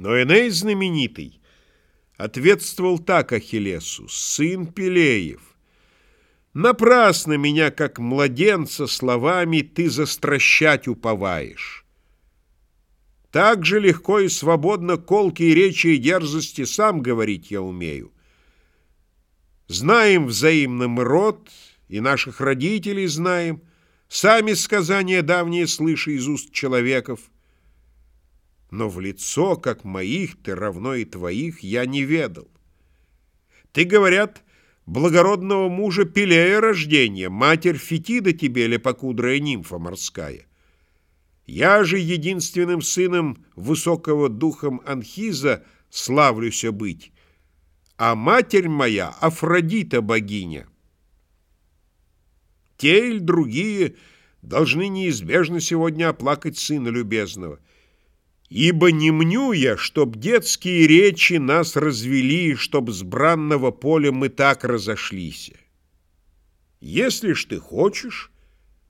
Но Эней знаменитый ответствовал так Ахиллесу, сын Пелеев. Напрасно меня, как младенца, словами ты застращать уповаешь. Так же легко и свободно колкие речи и дерзости сам говорить я умею. Знаем взаимно мы род, и наших родителей знаем, сами сказания давние слыша из уст человеков. Но в лицо, как моих, ты равно и твоих, я не ведал. Ты, говорят, благородного мужа Пелея рождения, матерь Фетида тебе, лепокудрая нимфа морская. Я же единственным сыном высокого духом Анхиза славлюся быть, а матерь моя — Афродита богиня. Те или другие должны неизбежно сегодня оплакать сына любезного. Ибо не мню я, чтоб детские речи нас развели, чтоб с бранного поля мы так разошлись. Если ж ты хочешь,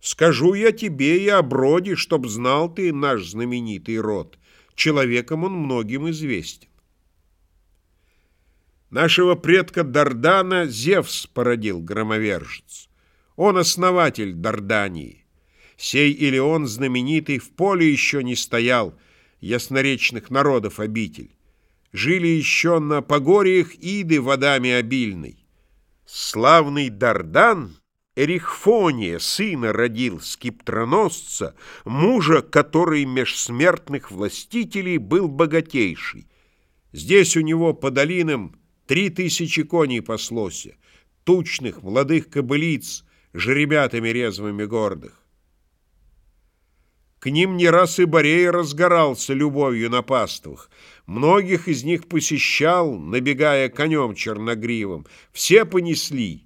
скажу я тебе и о броде, чтоб знал ты наш знаменитый род. Человеком он многим известен. Нашего предка Дардана Зевс породил громовержец. Он основатель Дардании. Сей или он знаменитый в поле еще не стоял, ясноречных народов обитель. Жили еще на погорьях Иды водами обильной. Славный Дардан Эрихфония сына родил скиптроносца, мужа, который меж смертных властителей был богатейший. Здесь у него по долинам Три тысячи коней паслося, тучных, молодых кобылиц, жеребятами резвыми гордых. К ним не раз и Борей разгорался любовью на паствах. Многих из них посещал, набегая конем черногривым. Все понесли,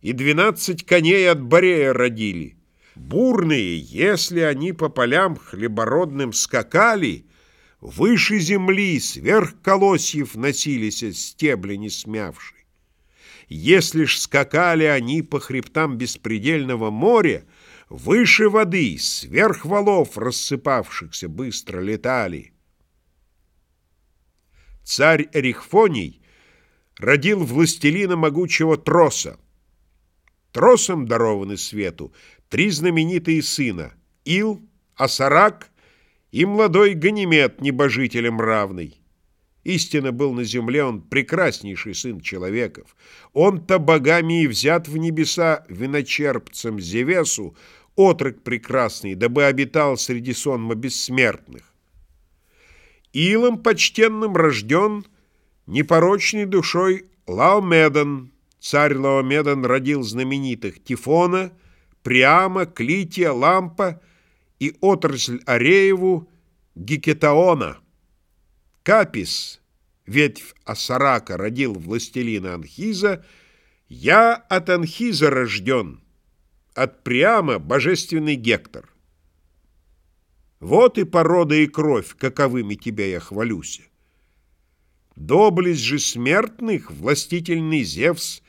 и двенадцать коней от Борея родили. Бурные, если они по полям хлебородным скакали — Выше земли, сверх колосьев носились стебли не смявшие. Если ж скакали они по хребтам беспредельного моря, Выше воды, сверх валов рассыпавшихся, быстро летали. Царь Эрихфоний родил властелина могучего Троса. Тросом дарованы свету три знаменитые сына — Ил, Асарак и молодой Ганимед небожителем равный. Истинно был на земле он прекраснейший сын человеков. Он-то богами и взят в небеса виночерпцем Зевесу, отрок прекрасный, дабы обитал среди сонма бессмертных. Илом почтенным рожден непорочной душой Лаомедан. Царь Лаомедан родил знаменитых Тифона, Приама, Клития, Лампа и отрасль Арееву Гикетаона. Капис, ветвь Асарака, родил властелина Анхиза, я от Анхиза рожден, от Приама божественный Гектор. Вот и порода и кровь, каковыми тебя я хвалюся. Доблесть же смертных властительный Зевс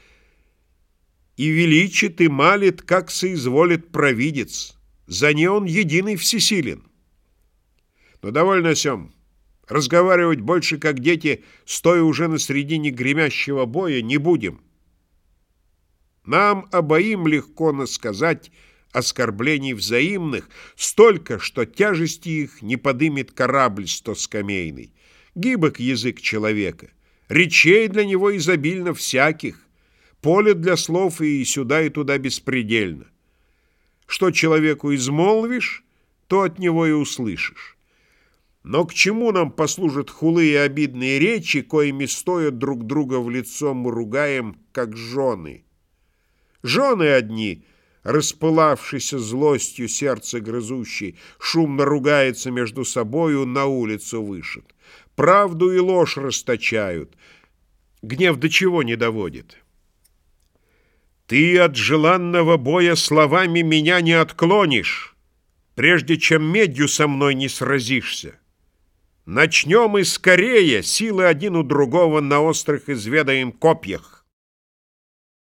и величит и малит, как соизволит провидец. За не он единый всесилен. Но довольно о. Разговаривать больше, как дети, стоя уже на середине гремящего боя, не будем. Нам обоим легко насказать оскорблений взаимных, столько, что тяжести их не подымет корабль стоскамейный. Гибок язык человека, речей для него изобильно всяких, поле для слов и сюда, и туда беспредельно. Что человеку измолвишь, то от него и услышишь. Но к чему нам послужат хулые и обидные речи, коими стоят друг друга в лицо мы ругаем, как жены? Жены одни, распылавшиеся злостью сердце грызущей, шумно ругаются между собою, на улицу вышед. Правду и ложь расточают. Гнев до чего не доводит. Ты от желанного боя словами меня не отклонишь, Прежде чем медью со мной не сразишься. Начнем и скорее, силы один у другого На острых изведаем копьях.